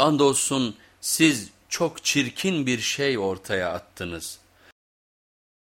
Andolsun siz çok çirkin bir şey ortaya attınız.''